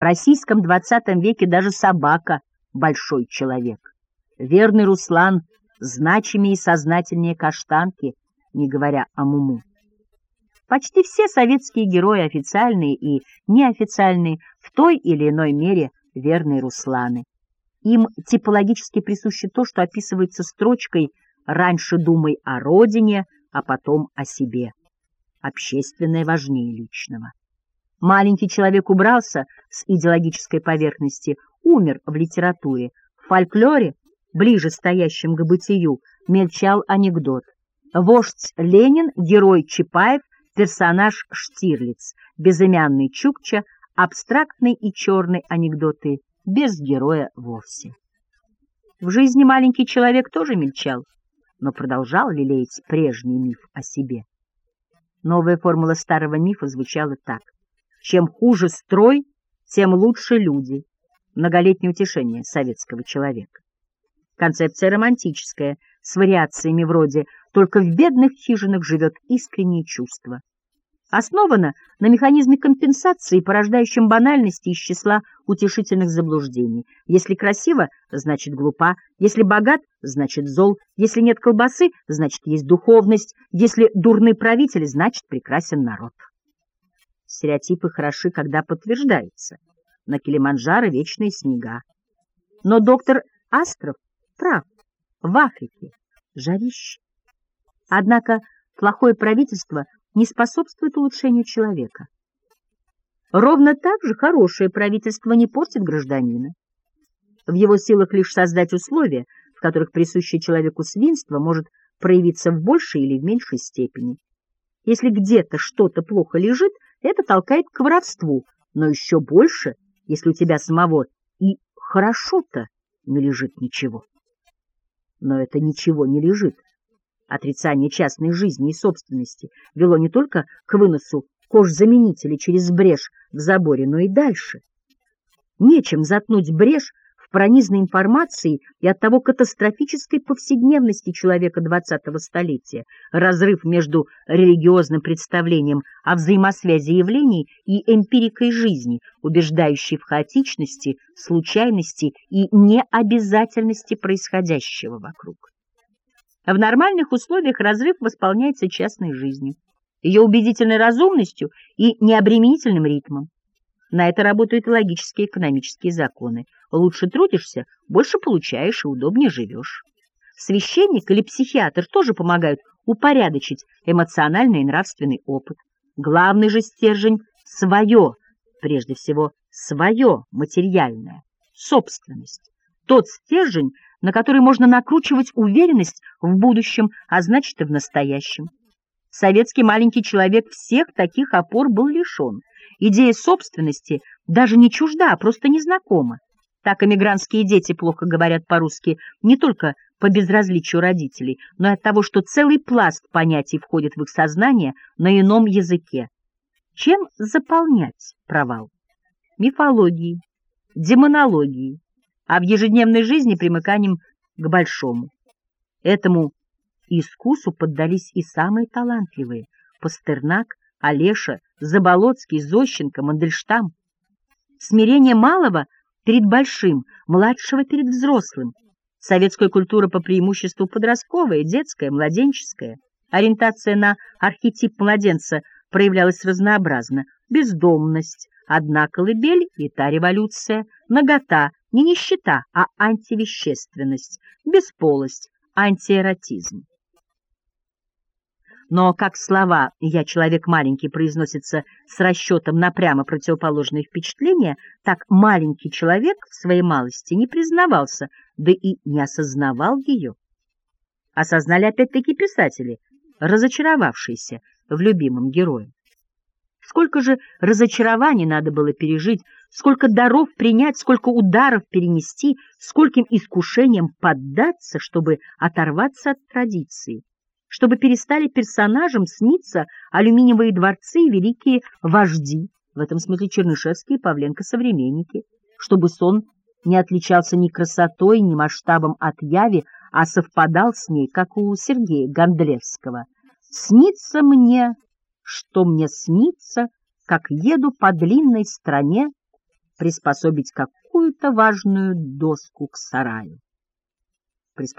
В российском двадцатом веке даже собака — большой человек. Верный Руслан значимее и сознательнее каштанки, не говоря о Муму. Почти все советские герои, официальные и неофициальные, в той или иной мере верные Русланы. Им типологически присуще то, что описывается строчкой «раньше думай о родине, а потом о себе». Общественное важнее личного. Маленький человек убрался с идеологической поверхности, умер в литературе. В фольклоре, ближе стоящем к бытию, мельчал анекдот. Вождь Ленин, герой Чапаев, персонаж Штирлиц, безымянный Чукча, абстрактный и черный анекдоты, без героя вовсе. В жизни маленький человек тоже мельчал, но продолжал лелеять прежний миф о себе. Новая формула старого мифа звучала так. Чем хуже строй, тем лучше люди. Многолетнее утешение советского человека. Концепция романтическая, с вариациями вроде «только в бедных хижинах живет искреннее чувство». Основана на механизме компенсации, порождающем банальности из числа утешительных заблуждений. Если красиво, значит глупа, если богат, значит зол, если нет колбасы, значит есть духовность, если дурны правители, значит прекрасен народ. Стереотипы хороши, когда подтверждаются. На Килиманджаро вечные снега. Но доктор Астров прав. В Африке жарище. Однако плохое правительство не способствует улучшению человека. Ровно так же хорошее правительство не портит гражданина. В его силах лишь создать условия, в которых присущее человеку свинство может проявиться в большей или в меньшей степени. Если где-то что-то плохо лежит, это толкает к воровству, но еще больше, если у тебя самого и хорошо-то не лежит ничего. Но это ничего не лежит. Отрицание частной жизни и собственности вело не только к выносу кожзаменителей через брешь в заборе, но и дальше. Нечем заткнуть брешь в пронизной информации и от того катастрофической повседневности человека XX столетия, разрыв между религиозным представлением о взаимосвязи явлений и эмпирикой жизни, убеждающей в хаотичности, случайности и необязательности происходящего вокруг. В нормальных условиях разрыв восполняется частной жизнью, ее убедительной разумностью и необременительным ритмом. На это работают логические экономические законы. Лучше трудишься, больше получаешь и удобнее живешь. Священник или психиатр тоже помогают упорядочить эмоциональный и нравственный опыт. Главный же стержень — свое, прежде всего свое материальное, собственность. Тот стержень, на который можно накручивать уверенность в будущем, а значит и в настоящем. Советский маленький человек всех таких опор был лишен. Идея собственности даже не чужда, а просто незнакома. Так эмигрантские дети плохо говорят по-русски не только по безразличию родителей, но и от того, что целый пласт понятий входит в их сознание на ином языке. Чем заполнять провал? Мифологией, демонологией, а в ежедневной жизни примыканием к большому. Этому искусу поддались и самые талантливые — Пастернак, Олеша, Заболоцкий, Зощенко, Мандельштам. Смирение малого перед большим, младшего перед взрослым. Советская культура по преимуществу подростковая, детская, младенческая. Ориентация на архетип младенца проявлялась разнообразно. Бездомность, одна колыбель и та революция, нагота, не нищета, а антивещественность, бесполость, антиэротизм. Но как слова «я человек маленький» произносятся с расчетом на прямо противоположные впечатления, так маленький человек в своей малости не признавался, да и не осознавал ее. Осознали опять-таки писатели, разочаровавшиеся в любимом герое. Сколько же разочарований надо было пережить, сколько даров принять, сколько ударов перенести, скольким искушениям поддаться, чтобы оторваться от традиции, чтобы перестали персонажам сниться алюминиевые дворцы и великие вожди, в этом смысле Чернышевские и Павленко современники, чтобы сон не отличался ни красотой, ни масштабом от яви, а совпадал с ней, как у Сергея Гондлевского. «Снится мне что мне снится, как еду по длинной стране приспособить какую-то важную доску к сараю.